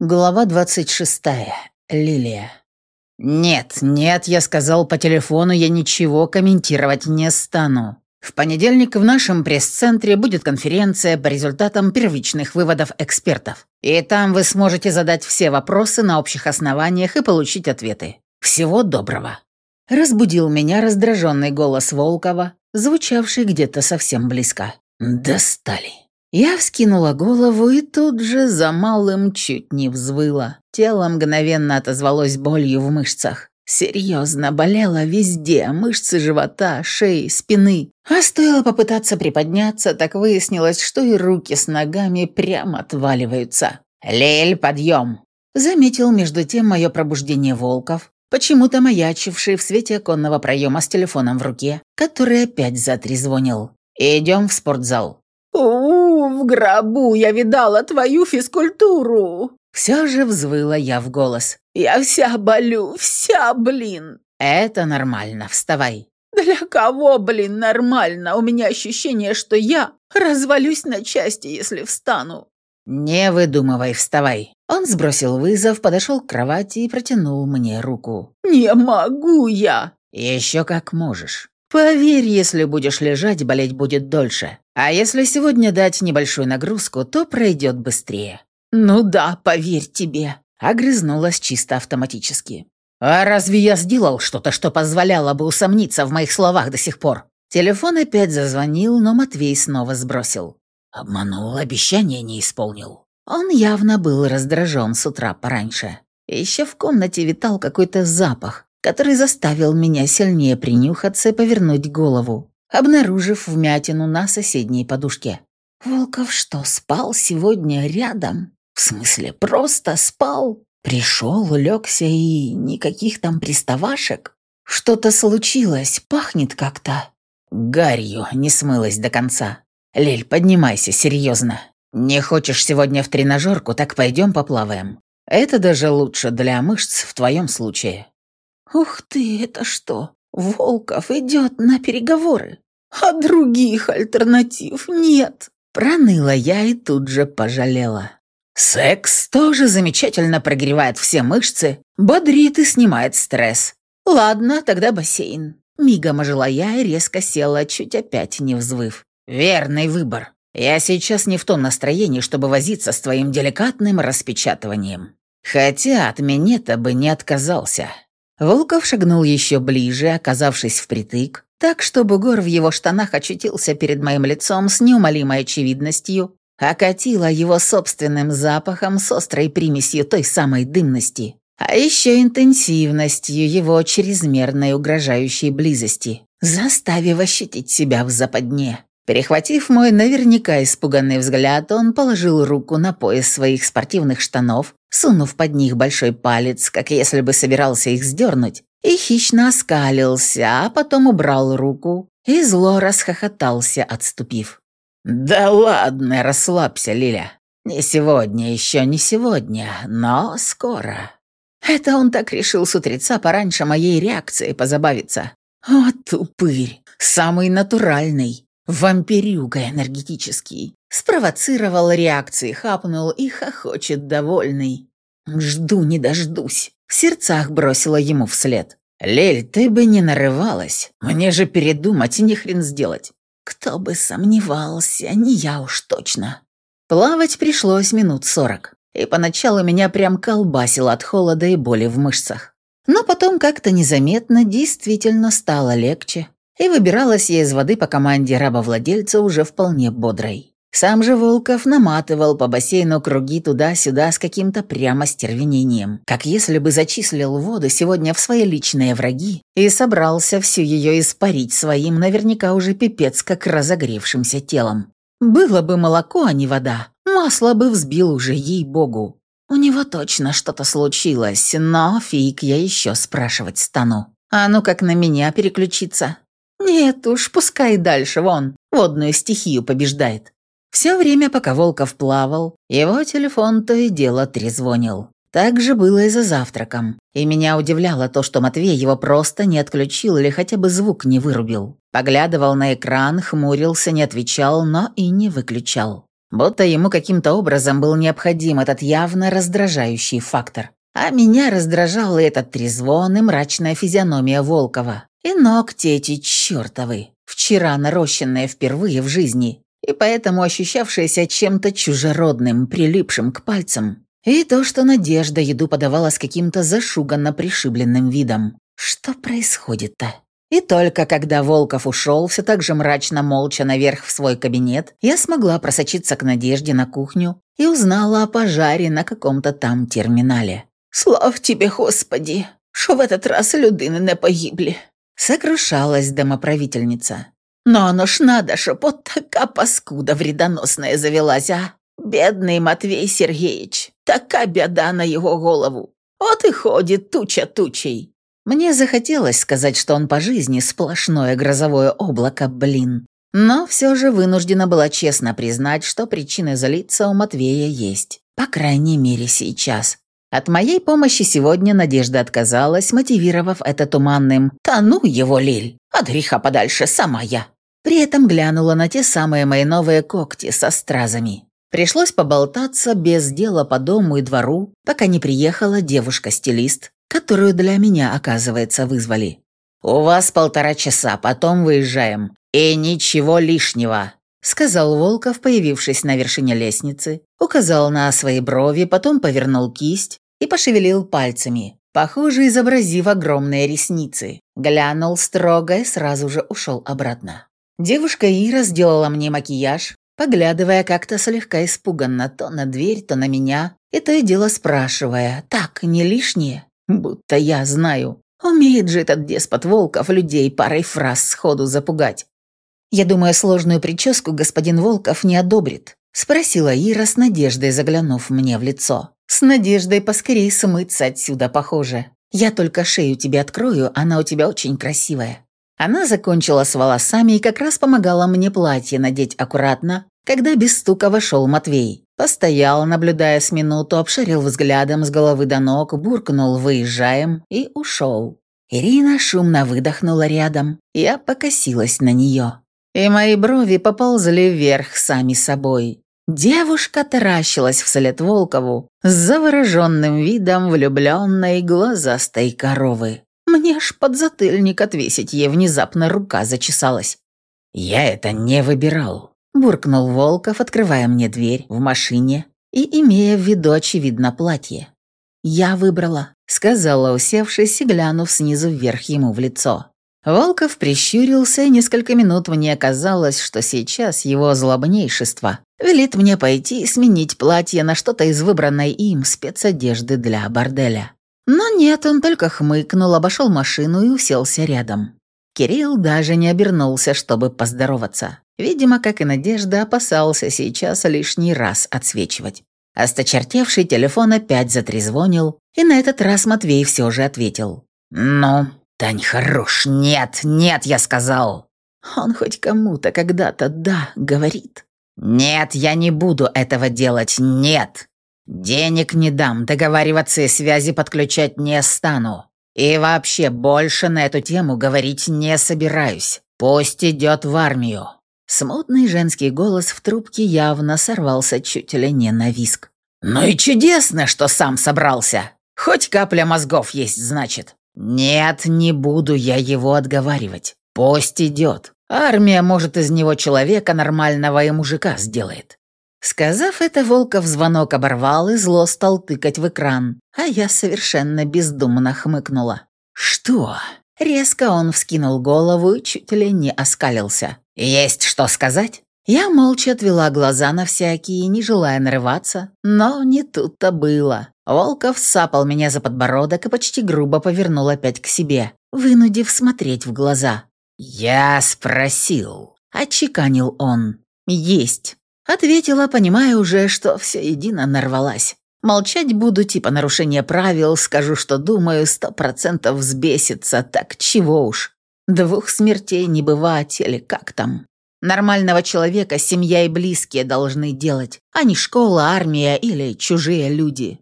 Глава 26. Лилия. «Нет, нет, я сказал по телефону, я ничего комментировать не стану. В понедельник в нашем пресс-центре будет конференция по результатам первичных выводов экспертов. И там вы сможете задать все вопросы на общих основаниях и получить ответы. Всего доброго». Разбудил меня раздраженный голос Волкова, звучавший где-то совсем близко. «Достали». Я вскинула голову и тут же за малым чуть не взвыла. Тело мгновенно отозвалось болью в мышцах. Серьезно, болело везде, мышцы живота, шеи, спины. А стоило попытаться приподняться, так выяснилось, что и руки с ногами прямо отваливаются. «Лель, подъем!» Заметил между тем мое пробуждение волков, почему-то маячивший в свете оконного проема с телефоном в руке, который опять затрезвонил. «Идем в спортзал». «У, в гробу я видала твою физкультуру!» Все же взвыла я в голос. «Я вся болю, вся, блин!» «Это нормально, вставай!» «Для кого, блин, нормально? У меня ощущение, что я развалюсь на части, если встану». «Не выдумывай, вставай!» Он сбросил вызов, подошел к кровати и протянул мне руку. «Не могу я!» «Еще как можешь. Поверь, если будешь лежать, болеть будет дольше. А если сегодня дать небольшую нагрузку, то пройдет быстрее». «Ну да, поверь тебе», — огрызнулась чисто автоматически. «А разве я сделал что-то, что позволяло бы усомниться в моих словах до сих пор?» Телефон опять зазвонил, но Матвей снова сбросил. Обманул, обещание не исполнил. Он явно был раздражен с утра пораньше. Еще в комнате витал какой-то запах, который заставил меня сильнее принюхаться и повернуть голову, обнаружив вмятину на соседней подушке. «Волков что, спал сегодня рядом? В смысле, просто спал? Пришел, улегся и никаких там приставашек? Что-то случилось, пахнет как-то». Гарью не смылась до конца. «Лель, поднимайся, серьезно. Не хочешь сегодня в тренажерку, так пойдем поплаваем. Это даже лучше для мышц в твоем случае». «Ух ты, это что? Волков идет на переговоры? А других альтернатив нет!» Проныла я и тут же пожалела. Секс тоже замечательно прогревает все мышцы, бодрит и снимает стресс. Ладно, тогда бассейн. Мигом ожила я и резко села, чуть опять не взвыв. Верный выбор. Я сейчас не в том настроении, чтобы возиться с твоим деликатным распечатыванием. Хотя от меня-то бы не отказался. Волков шагнул еще ближе, оказавшись впритык, так что бугор в его штанах очутился перед моим лицом с неумолимой очевидностью, окатила его собственным запахом с острой примесью той самой дымности, а еще интенсивностью его чрезмерной угрожающей близости, заставив ощутить себя в западне. Перехватив мой наверняка испуганный взгляд, он положил руку на пояс своих спортивных штанов, сунув под них большой палец, как если бы собирался их сдернуть, и хищно оскалился, а потом убрал руку и зло расхохотался, отступив. «Да ладно, расслабься, Лиля. Не сегодня, еще не сегодня, но скоро». Это он так решил с утреца пораньше моей реакции позабавиться. О, тупырь, самый натуральный, вампирюга энергетический. Спровоцировал реакции, хапнул и хохочет довольный. Жду не дождусь. В сердцах бросила ему вслед. «Лель, ты бы не нарывалась. Мне же передумать и ни хрен сделать». Кто бы сомневался, не я уж точно. Плавать пришлось минут сорок. И поначалу меня прям колбасило от холода и боли в мышцах. Но потом как-то незаметно действительно стало легче. И выбиралась я из воды по команде рабовладельца уже вполне бодрой. Сам же Волков наматывал по бассейну круги туда-сюда с каким-то прямо стервенением, как если бы зачислил воду сегодня в свои личные враги и собрался всю ее испарить своим наверняка уже пипец как разогревшимся телом. Было бы молоко, а не вода, масло бы взбил уже ей-богу. У него точно что-то случилось, но фиг я еще спрашивать стану. А ну как на меня переключиться? Нет уж, пускай дальше, вон, водную стихию побеждает. Все время, пока Волков плавал, его телефон то и дело трезвонил. Так же было и за завтраком. И меня удивляло то, что Матвей его просто не отключил или хотя бы звук не вырубил. Поглядывал на экран, хмурился, не отвечал, но и не выключал. Будто ему каким-то образом был необходим этот явно раздражающий фактор. А меня раздражала этот трезвон и мрачная физиономия Волкова. И ногти эти чертовы, вчера нарощенные впервые в жизни, и поэтому ощущавшиеся чем-то чужеродным, прилипшим к пальцам. И то, что Надежда еду подавала с каким-то зашуганно пришибленным видом. Что происходит-то? И только когда Волков ушел, все так же мрачно молча наверх в свой кабинет, я смогла просочиться к Надежде на кухню и узнала о пожаре на каком-то там терминале. «Слав тебе, Господи, что в этот раз людины не погибли!» Сокрушалась домоправительница. «Но оно ж надо, чтоб вот такая паскуда вредоносная завелась, а! Бедный Матвей Сергеевич, такая беда на его голову! Вот и ходит туча тучей!» Мне захотелось сказать, что он по жизни сплошное грозовое облако, блин. Но все же вынуждена была честно признать, что причины злиться у Матвея есть. По крайней мере, сейчас. От моей помощи сегодня Надежда отказалась, мотивировав это туманным «Да ну его, Лиль! От греха подальше, сама я!» При этом глянула на те самые мои новые когти со стразами. Пришлось поболтаться без дела по дому и двору, пока не приехала девушка-стилист, которую для меня, оказывается, вызвали. «У вас полтора часа, потом выезжаем. И ничего лишнего», — сказал Волков, появившись на вершине лестницы, указал на свои брови, потом повернул кисть и пошевелил пальцами, похоже, изобразив огромные ресницы. Глянул строго и сразу же ушел обратно. Девушка Ира сделала мне макияж, поглядывая как-то слегка испуганно то на дверь, то на меня, и то и дело спрашивая, «Так, не лишнее?» Будто я знаю. Умеет же этот деспот Волков людей парой фраз сходу запугать. Я думаю, сложную прическу господин Волков не одобрит. Спросила Ира с надеждой, заглянув мне в лицо. С надеждой поскорей смыться отсюда, похоже. Я только шею тебе открою, она у тебя очень красивая. Она закончила с волосами и как раз помогала мне платье надеть аккуратно, когда без стука вошел Матвей. Постоял, наблюдая с минуту, обшарил взглядом с головы до ног, буркнул «выезжаем» и ушел. Ирина шумно выдохнула рядом. Я покосилась на нее. И мои брови поползли вверх сами собой. Девушка таращилась вслед Волкову с завороженным видом влюбленной глазастой коровы. Мне ж подзатыльник отвесить ей внезапно рука зачесалась. «Я это не выбирал», буркнул Волков, открывая мне дверь в машине и имея в виду, очевидно, платье. «Я выбрала», — сказала, усевшись и глянув снизу вверх ему в лицо. Волков прищурился, и несколько минут мне казалось, что сейчас его злобнейшество велит мне пойти и сменить платье на что-то из выбранной им спецодежды для борделя. Но нет, он только хмыкнул, обошел машину и уселся рядом. Кирилл даже не обернулся, чтобы поздороваться. Видимо, как и Надежда, опасался сейчас лишний раз отсвечивать. Осточертевший телефон опять затрезвонил, и на этот раз Матвей все же ответил. «Ну, Тань, хорош, нет, нет, я сказал». Он хоть кому-то когда-то «да» говорит. «Нет, я не буду этого делать, нет. Денег не дам, договариваться и связи подключать не стану. И вообще больше на эту тему говорить не собираюсь. Пусть идет в армию. Смутный женский голос в трубке явно сорвался чуть ли не на виск. «Ну и чудесно, что сам собрался. Хоть капля мозгов есть, значит». «Нет, не буду я его отговаривать. Пусть идет. Армия, может, из него человека нормального и мужика сделает». Сказав это, Волков звонок оборвал и зло стал тыкать в экран, а я совершенно бездумно хмыкнула. «Что?» Резко он вскинул голову и чуть ли не оскалился. «Есть что сказать?» Я молча отвела глаза на всякие, не желая нарываться, но не тут-то было. Волков сапал меня за подбородок и почти грубо повернул опять к себе, вынудив смотреть в глаза. «Я спросил», — отчеканил он. «Есть», — ответила, понимая уже, что все едино нарвалась. Молчать буду, типа нарушение правил, скажу, что думаю, сто процентов взбесится, так чего уж. Двух смертей не бывать, или как там. Нормального человека семья и близкие должны делать, а не школа, армия или чужие люди.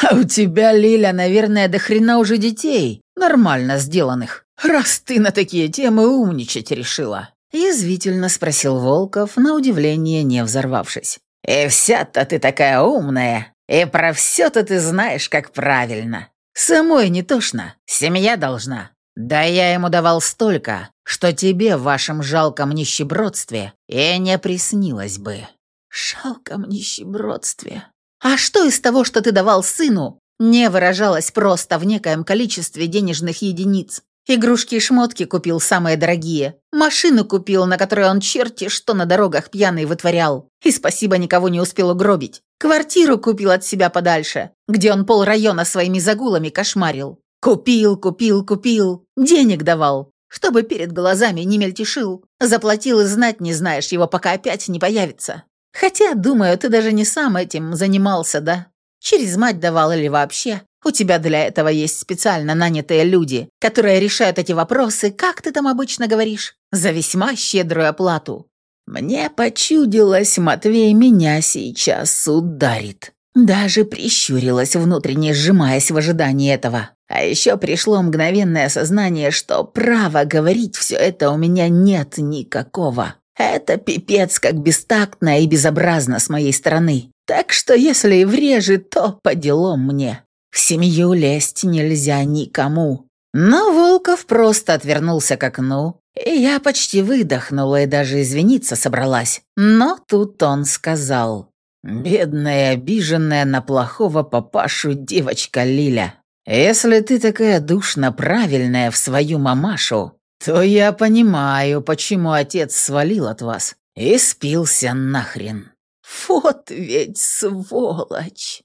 А у тебя, Лиля, наверное, до хрена уже детей, нормально сделанных, раз ты на такие темы умничать решила. Язвительно спросил Волков, на удивление не взорвавшись. И вся-то ты такая умная, и про все-то ты знаешь, как правильно. Самой не тошно, семья должна. Да я ему давал столько, что тебе в вашем жалком нищебродстве и не приснилось бы». «Жалком нищебродстве? А что из того, что ты давал сыну, не выражалось просто в некоем количестве денежных единиц? Игрушки и шмотки купил самые дорогие. Машину купил, на которой он черти что на дорогах пьяный вытворял. И спасибо никого не успел угробить. Квартиру купил от себя подальше, где он пол района своими загулами кошмарил. Купил, купил, купил. Денег давал, чтобы перед глазами не мельтешил. Заплатил и знать не знаешь его, пока опять не появится. Хотя, думаю, ты даже не сам этим занимался, да? Через мать давал или вообще? У тебя для этого есть специально нанятые люди, которые решают эти вопросы, как ты там обычно говоришь, за весьма щедрую оплату. Мне почудилось, Матвей меня сейчас ударит. Даже прищурилась, внутренне сжимаясь в ожидании этого. А еще пришло мгновенное осознание, что права говорить все это у меня нет никакого. Это пипец как бестактно и безобразно с моей стороны. Так что если и врежет, то по делам мне. В семью лезть нельзя никому. Но Волков просто отвернулся к окну, и я почти выдохнула и даже извиниться собралась. Но тут он сказал, «Бедная, обиженная на плохого папашу девочка Лиля, если ты такая душно правильная в свою мамашу, то я понимаю, почему отец свалил от вас и спился нахрен». «Вот ведь сволочь!»